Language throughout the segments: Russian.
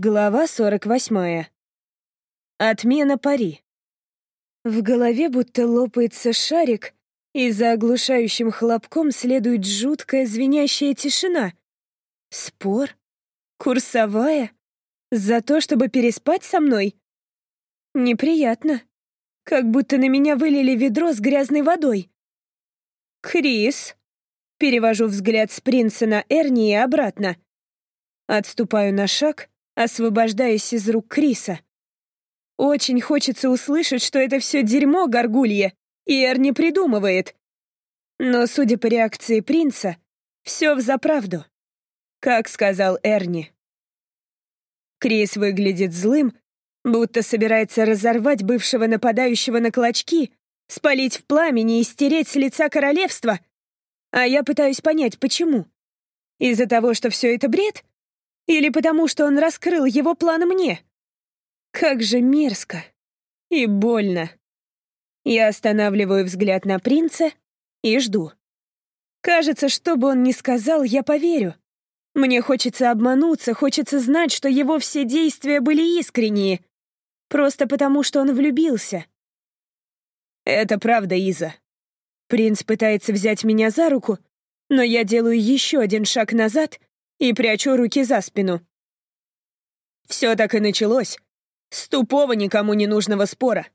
Глава 48. Отмена пари. В голове будто лопается шарик, и за оглушающим хлопком следует жуткая звенящая тишина. Спор? Курсовая? За то, чтобы переспать со мной? Неприятно. Как будто на меня вылили ведро с грязной водой. «Крис?» Перевожу взгляд с принца на Эрни и обратно. Отступаю на шаг — освобождаясь из рук Криса. Очень хочется услышать, что это все дерьмо горгулье, и Эр не придумывает. Но, судя по реакции принца, все взаправду. Как сказал Эрни. Крис выглядит злым, будто собирается разорвать бывшего нападающего на клочки, спалить в пламени и стереть с лица королевства. А я пытаюсь понять, почему. Из-за того, что все это бред? Или потому, что он раскрыл его план мне? Как же мерзко и больно. Я останавливаю взгляд на принца и жду. Кажется, что бы он ни сказал, я поверю. Мне хочется обмануться, хочется знать, что его все действия были искренние. Просто потому, что он влюбился. Это правда, Иза. Принц пытается взять меня за руку, но я делаю еще один шаг назад и прячу руки за спину. Все так и началось. С тупого никому не нужного спора.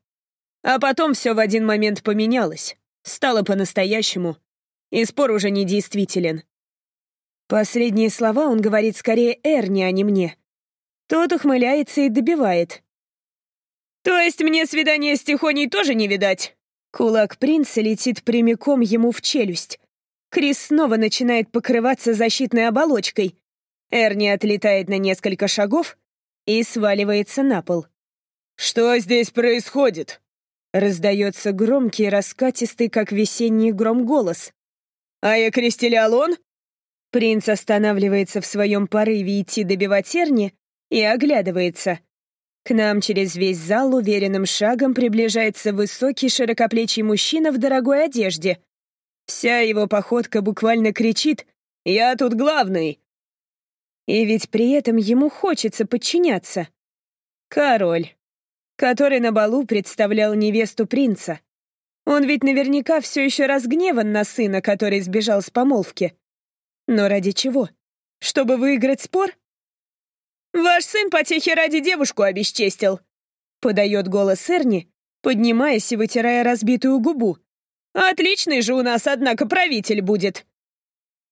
А потом все в один момент поменялось. Стало по-настоящему. И спор уже не действителен. Последние слова он говорит скорее Эрни, а не мне. Тот ухмыляется и добивает. «То есть мне свидание с Тихоней тоже не видать?» Кулак принца летит прямиком ему в челюсть. Крис снова начинает покрываться защитной оболочкой. Эрни отлетает на несколько шагов и сваливается на пол. «Что здесь происходит?» Раздается громкий, раскатистый, как весенний гром голос. «Ая Кристелиалон?» Принц останавливается в своем порыве идти добивать Эрни и оглядывается. К нам через весь зал уверенным шагом приближается высокий широкоплечий мужчина в дорогой одежде — Вся его походка буквально кричит «Я тут главный!» И ведь при этом ему хочется подчиняться. Король, который на балу представлял невесту принца. Он ведь наверняка все еще разгневан на сына, который сбежал с помолвки. Но ради чего? Чтобы выиграть спор? «Ваш сын потехи ради девушку обесчестил», — подает голос Эрни, поднимаясь и вытирая разбитую губу. Отличный же у нас, однако, правитель будет.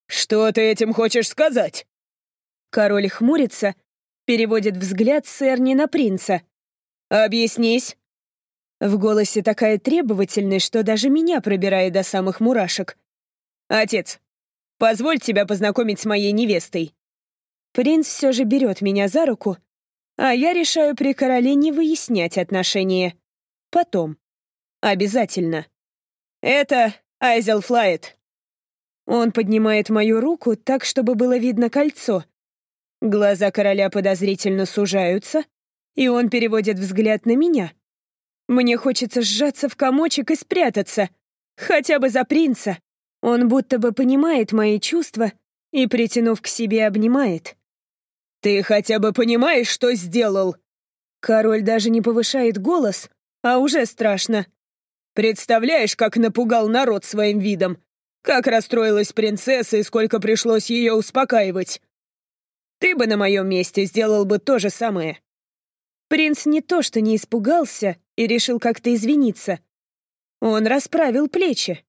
Что ты этим хочешь сказать? Король хмурится, переводит взгляд с Эрни на принца. Объяснись. В голосе такая требовательность, что даже меня пробирает до самых мурашек. Отец, позволь тебя познакомить с моей невестой. Принц все же берет меня за руку, а я решаю при короле не выяснять отношения. Потом. Обязательно. «Это Айзел Флайт». Он поднимает мою руку так, чтобы было видно кольцо. Глаза короля подозрительно сужаются, и он переводит взгляд на меня. Мне хочется сжаться в комочек и спрятаться, хотя бы за принца. Он будто бы понимает мои чувства и, притянув к себе, обнимает. «Ты хотя бы понимаешь, что сделал?» Король даже не повышает голос, а уже страшно. Представляешь, как напугал народ своим видом? Как расстроилась принцесса и сколько пришлось ее успокаивать? Ты бы на моем месте сделал бы то же самое. Принц не то что не испугался и решил как-то извиниться. Он расправил плечи.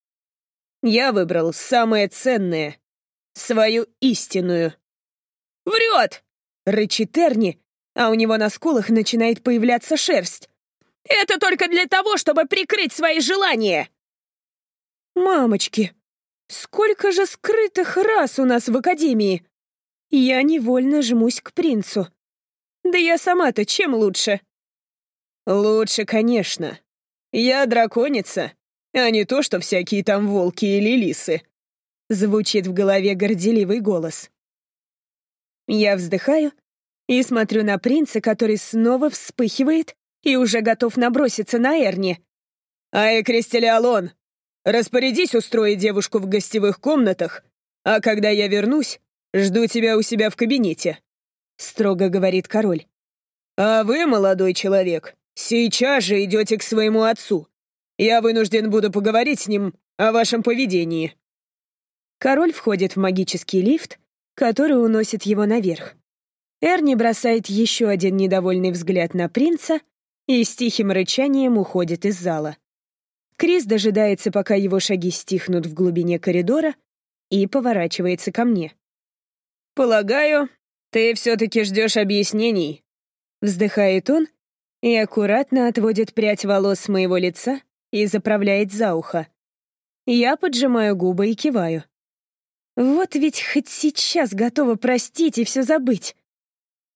Я выбрал самое ценное. Свою истинную. «Врет!» — рычит Эрни, а у него на скулах начинает появляться шерсть. Это только для того, чтобы прикрыть свои желания!» «Мамочки, сколько же скрытых рас у нас в Академии!» Я невольно жмусь к принцу. «Да я сама-то чем лучше?» «Лучше, конечно. Я драконица, а не то, что всякие там волки или лисы», — звучит в голове горделивый голос. Я вздыхаю и смотрю на принца, который снова вспыхивает и уже готов наброситься на Эрни. «Ай, Кристелиалон, распорядись устроить девушку в гостевых комнатах, а когда я вернусь, жду тебя у себя в кабинете», — строго говорит король. «А вы, молодой человек, сейчас же идете к своему отцу. Я вынужден буду поговорить с ним о вашем поведении». Король входит в магический лифт, который уносит его наверх. Эрни бросает еще один недовольный взгляд на принца и с тихим рычанием уходит из зала. Крис дожидается, пока его шаги стихнут в глубине коридора, и поворачивается ко мне. «Полагаю, ты все-таки ждешь объяснений», — вздыхает он и аккуратно отводит прядь волос с моего лица и заправляет за ухо. Я поджимаю губы и киваю. Вот ведь хоть сейчас готова простить и все забыть.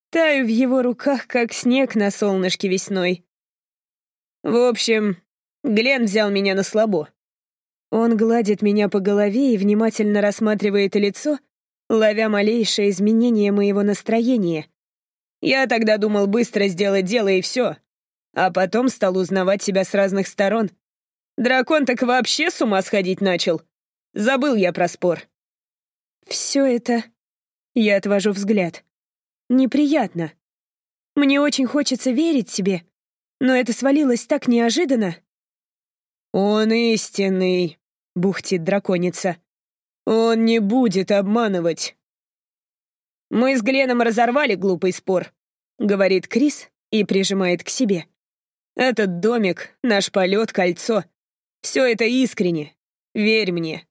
Таю в его руках, как снег на солнышке весной. В общем, Глен взял меня на слабо. Он гладит меня по голове и внимательно рассматривает лицо, ловя малейшее изменение моего настроения. Я тогда думал быстро сделать дело и все, а потом стал узнавать себя с разных сторон. Дракон так вообще с ума сходить начал. Забыл я про спор. Все это... Я отвожу взгляд. Неприятно. Мне очень хочется верить тебе, но это свалилось так неожиданно. «Он истинный», — бухтит драконица. «Он не будет обманывать». «Мы с Гленом разорвали глупый спор», — говорит Крис и прижимает к себе. «Этот домик, наш полет, кольцо — все это искренне. Верь мне».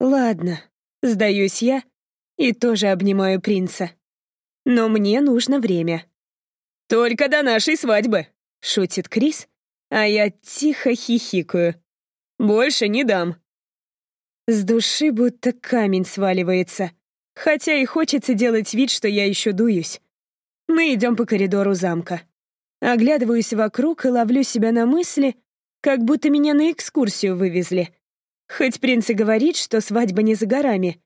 «Ладно», — сдаюсь я и тоже обнимаю принца. Но мне нужно время. «Только до нашей свадьбы», — шутит Крис, а я тихо хихикаю. «Больше не дам». С души будто камень сваливается, хотя и хочется делать вид, что я еще дуюсь. Мы идем по коридору замка. Оглядываюсь вокруг и ловлю себя на мысли, как будто меня на экскурсию вывезли. Хоть принц и говорит, что свадьба не за горами,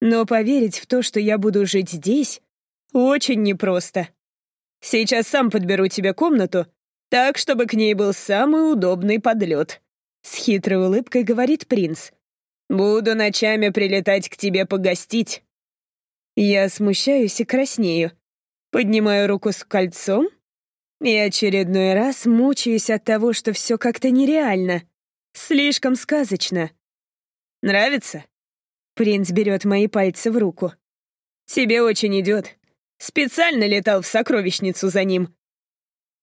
но поверить в то, что я буду жить здесь, очень непросто. Сейчас сам подберу тебе комнату, так, чтобы к ней был самый удобный подлет. С хитрой улыбкой говорит принц. Буду ночами прилетать к тебе погостить. Я смущаюсь и краснею. Поднимаю руку с кольцом и очередной раз мучаюсь от того, что все как-то нереально. Слишком сказочно. Нравится? Принц берет мои пальцы в руку. Тебе очень идет. Специально летал в сокровищницу за ним.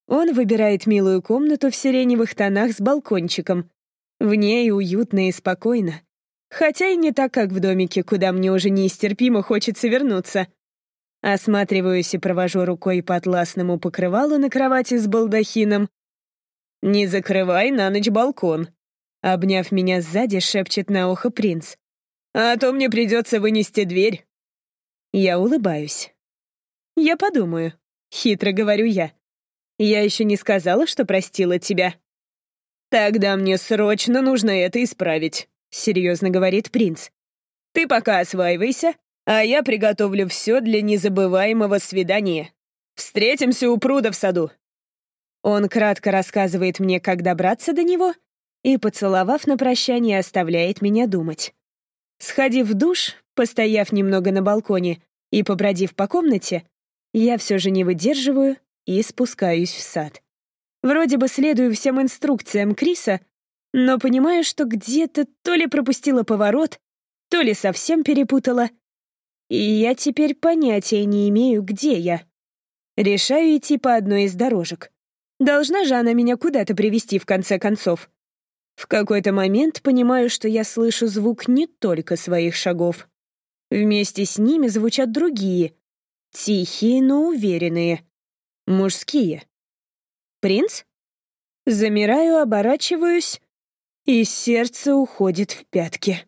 Он выбирает милую комнату в сиреневых тонах с балкончиком. В ней уютно и спокойно. Хотя и не так, как в домике, куда мне уже нестерпимо хочется вернуться. Осматриваюсь и провожу рукой по атласному покрывалу на кровати с балдахином. «Не закрывай на ночь балкон», — обняв меня сзади, шепчет на ухо принц. «А то мне придется вынести дверь». Я улыбаюсь. «Я подумаю», — хитро говорю я. «Я еще не сказала, что простила тебя». «Тогда мне срочно нужно это исправить», — серьезно говорит принц. «Ты пока осваивайся, а я приготовлю все для незабываемого свидания. Встретимся у пруда в саду». Он кратко рассказывает мне, как добраться до него, и, поцеловав на прощание, оставляет меня думать. Сходив в душ, постояв немного на балконе и побродив по комнате, я все же не выдерживаю и спускаюсь в сад. Вроде бы следую всем инструкциям Криса, но понимаю, что где-то то ли пропустила поворот, то ли совсем перепутала. И я теперь понятия не имею, где я. Решаю идти по одной из дорожек. Должна же она меня куда-то привести в конце концов. В какой-то момент понимаю, что я слышу звук не только своих шагов. Вместе с ними звучат другие, Тихие, но уверенные. Мужские. Принц? Замираю, оборачиваюсь, и сердце уходит в пятки.